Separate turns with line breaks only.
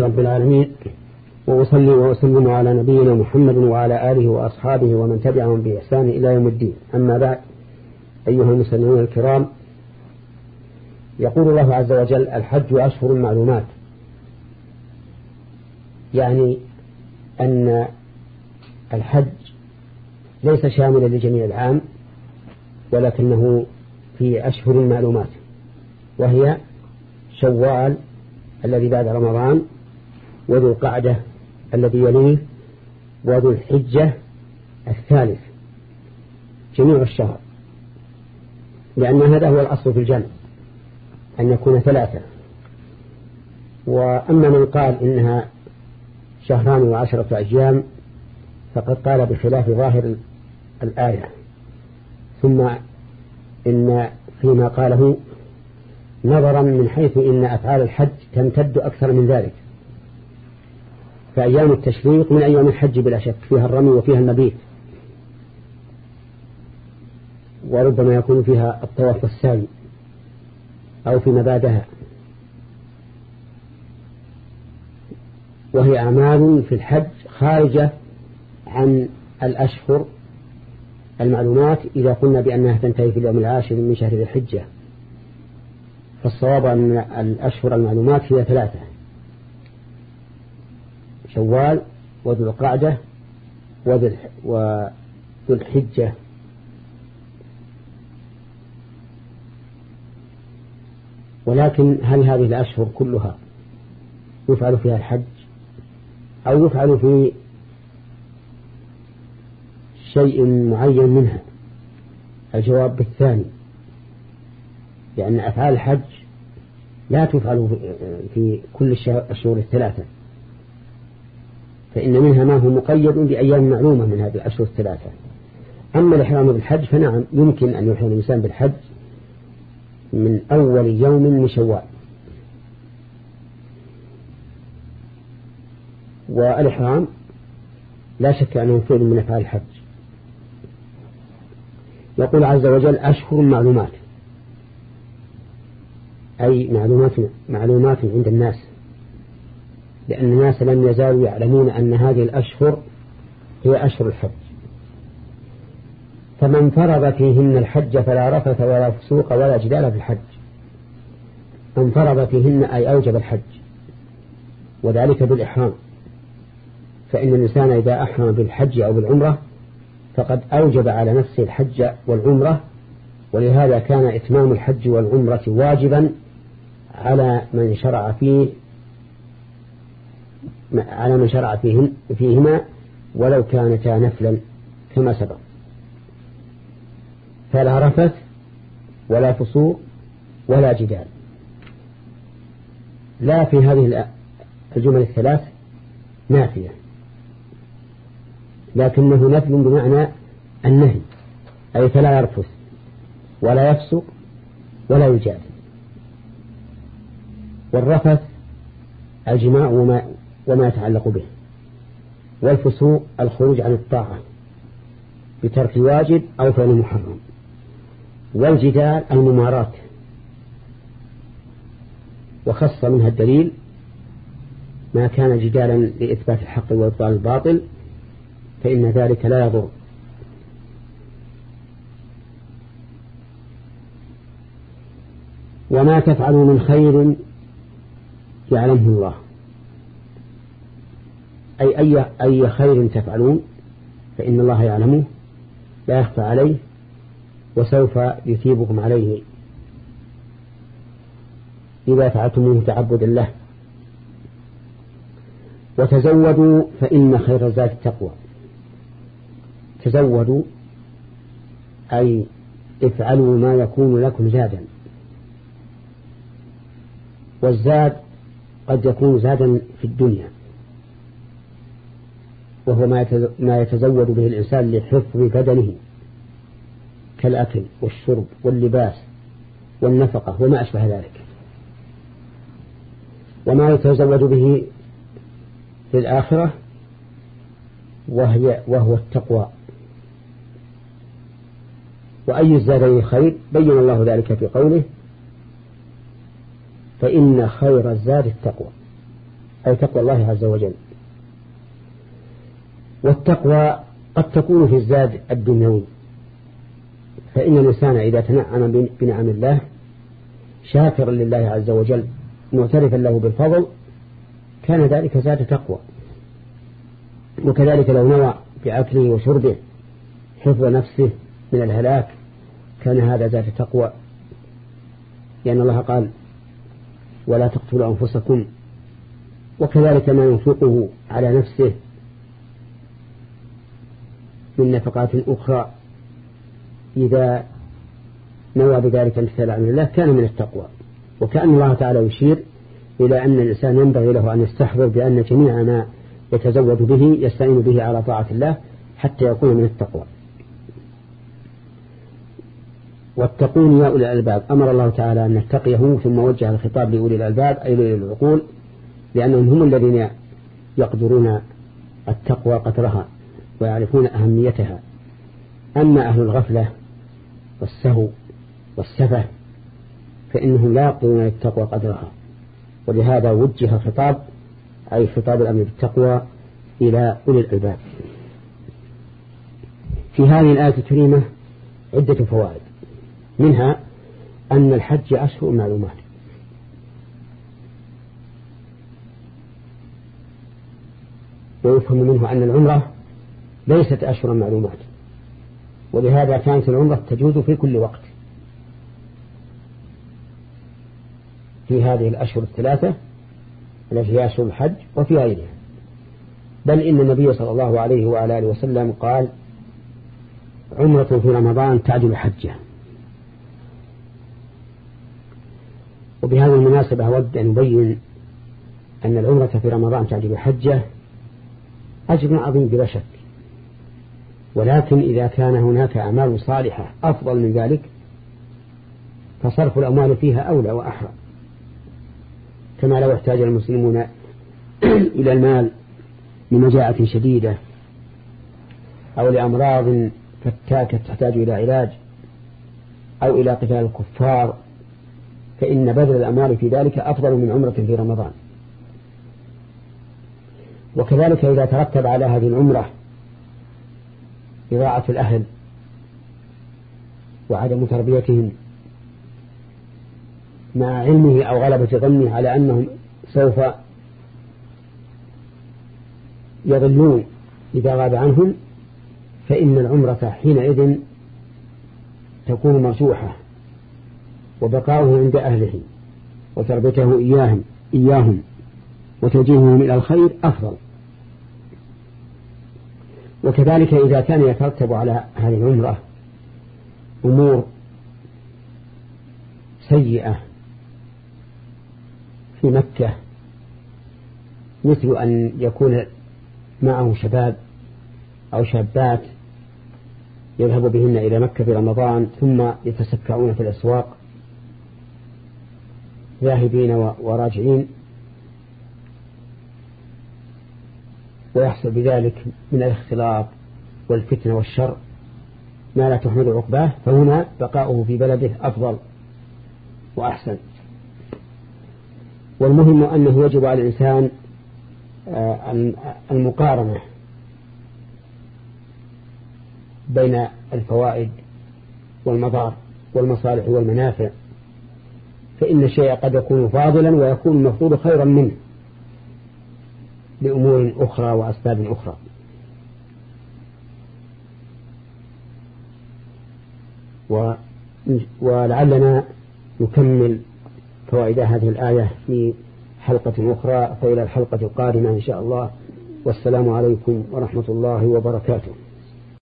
رب العالمين وأصلي وأسلم على نبينا محمد وعلى آله وأصحابه ومن تبعهم بإحسان إلى يوم الدين. أما بعد أيها المسلمون الكرام يقول الله عز وجل الحج أشهر معلومات. يعني أن الحج ليس شاملا لجميع العام ولكنه في أشهر معلومات وهي شوال الذي بعد رمضان وذو القعدة الذي يليه وذو الحجة الثالث. جميع الشهر. لأن هذا هو الأصل في الجمع أن يكون ثلاثة. وأما من قال إنها شهران وعشرة أيام فقد قال بخلاف ظاهر الآية. ثم إن فيما قاله نظرا من حيث إن أفعال الحج تمتد أكثر من ذلك. فأيام التشريق من أيام الحج بلا شك فيها الرمي وفيها المبيت. وربما يكون فيها الطواف والسعي أو فيما بعدها. وهي أعمال في الحج خارجة عن الأشهر المعلومات إذا قلنا بأنها تنتهي في اليوم العاشر من شهر الحجة. فالصواب أن الأشهر المعلومات هي ثلاثة. شوال وذو القعدة وذو الحجة. ولكن هل هذه الأشهر كلها يفعل فيها الحج؟ أو يفعل في شيء معين منها؟ الجواب بالثاني. لأن أفعال الحج لا تفعل في كل الشهور الثلاثة. فإن منها ما هو مقيد بأيام معلومة من هذه الأشهر الثلاثة. أما الإحرام بالحج فنعم يمكن أن يحرم الإنسان بالحج من أول يوم من شوال. والإحرام لا شك أنه فعل من أفعال الحج. يقول عز وجل أشهر معلومات أي معلومات معلومات عند الناس. لأن الناس لم يزالوا يعلمون أن هذه الأشهر هي أشهر الحج. فمن فرض فيهن الحج فلا رفث ولا فسوق ولا جدال في الحج. من فرض فيهن أي أوجب الحج وذلك بالإحرام. فإن الإنسان إذا أحرم بالحج أو بالعمرة فقد أوجب على نفسه الحج والعمرة ولهذا كان إتمام الحج والعمرة واجبا على من شرع فيه على من شرع فيهن فيهما ولو كانتا نفلا كما سبق. فلا رفث ولا فسوق ولا جدال. لا في هذه الجمل الثلاث نافية. لكنه نفل بمعنى النهي أي فلا يرفث ولا يفسق ولا يجادل. والرفث الجماع وما, يتعلق به. والفسوق الخروج عن الطاعة بترك واجب أو فعل محرم. والجدال الممارات. وخص منها الدليل ما كان جدالا لإثبات الحق وإبطال الباطل فإن ذلك لا يضر. وما تفعلوا من خير يعلمه الله. أي أي, أي خير تفعلون فإن الله يعلمه لا يخفى عليه وسوف يثيبكم عليه. إذا فعلتموه تعبدا له وتزودوا فإن خير الزاد التقوى. تزودوا أي افعلوا ما يكون لكم زادا. والزاد قد يكون زادا في الدنيا. وهو ما يتزود به الإنسان لحفظ بدنه كالأكل والشرب واللباس والنفقة وما أشبه ذلك. وما يتزود به في الآخرة وهي وهو التقوى. وأي الزادين خير بين الله ذلك في قوله فإن خير الزاد التقوى أي تقوى الله عز وجل. والتقوى قد تكون في الزاد الدنيوي. فإن الإنسان إذا تنعم بنعم الله شاكرا لله عز وجل معترفا له بالفضل كان ذلك زاد تقوى. وكذلك لو نوى بأكله وشربه حفظ نفسه من الهلاك كان هذا زاد تقوى. لأن الله قال ولا تقتلوا أنفسكم. وكذلك ما ينفقه على نفسه من نفقات أخرى إذا نوى بذلك امتثال عن الله كان من التقوى. وكأن الله تعالى يشير إلى أن الإنسان ينبغي له أن يستحضر بأن جميع ما يتزود به يستعين به على طاعة الله حتى يكون من التقوى. واتقون يا أولي الألباب. أمر الله تعالى أن نتقيه ثم وجه الخطاب لأولي الألباب أي لأولي العقول لأنهم هم الذين يقدرون التقوى قدرها. ويعرفون أهميتها. أما أهل الغفلة والسهو والسفه فإنهم لا يقدرون التقوى قدرها ولهذا وجه خطاب أي خطاب الأمر بالتقوى إلى أولي الألباب. في هذه الآية الكريمة عدة فوائد. منها أن الحج أشهر معلومات. ويفهم منه أن العمرة ليست أشهر معلومات. ولهذا كانت العمرة تجوز في كل وقت. في هذه الأشهر الثلاثة التي هي أشهر الحج وفي غيرها. بل إن النبي صلى الله عليه وعلى آله وسلم قال عمرة في رمضان تعدل حجة وبهذه المناسبة أود أن أبين أن العمرة في رمضان تعدل حجة أجر عظيم بلا شك. ولكن إذا كان هناك أعمال صالحة أفضل من ذلك فصرف الأموال فيها أولى وأحرى. كما لو احتاج المسلمون إلى المال لمجاعة شديدة أو لأمراض فتاكة تحتاج إلى علاج أو إلى قتال الكفار فإن بذل الأموال في ذلك أفضل من عمرة في رمضان. وكذلك إذا ترتب على هذه العمرة إضاعة الأهل وعدم تربيتهم مع علمه أو غلبة ظنه على أنهم سوف يضلون إذا غاب عنهم فإن العمرة حينئذ تكون مرجوحة وبقاؤه عند أهله وتربيته إياهم إياهم وتوجيههم إلى الخير أفضل. وكذلك إذا كان يترتب على هذه العمرة أمور سيئة في مكة مثل أن يكون معه شباب أو شابات يذهب بهن إلى مكة في رمضان ثم يتسكعون في الأسواق ذاهبين وراجعين. ويحصل بذلك من الاختلاط والفتنة والشر ما لا تحمد عقباه فهنا بقاؤه في بلده أفضل وأحسن. والمهم أنه يجب على الإنسان آه، المقارنة بين الفوائد والمضار والمصالح والمنافع فإن الشيء قد يكون فاضلا ويكون المفضول خيرا منه. لأمور أخرى وأسباب أخرى. ولعلنا نكمل فوائد هذه الآية في حلقة أخرى فإلى الحلقة القادمة إن شاء الله. والسلام عليكم ورحمة الله وبركاته.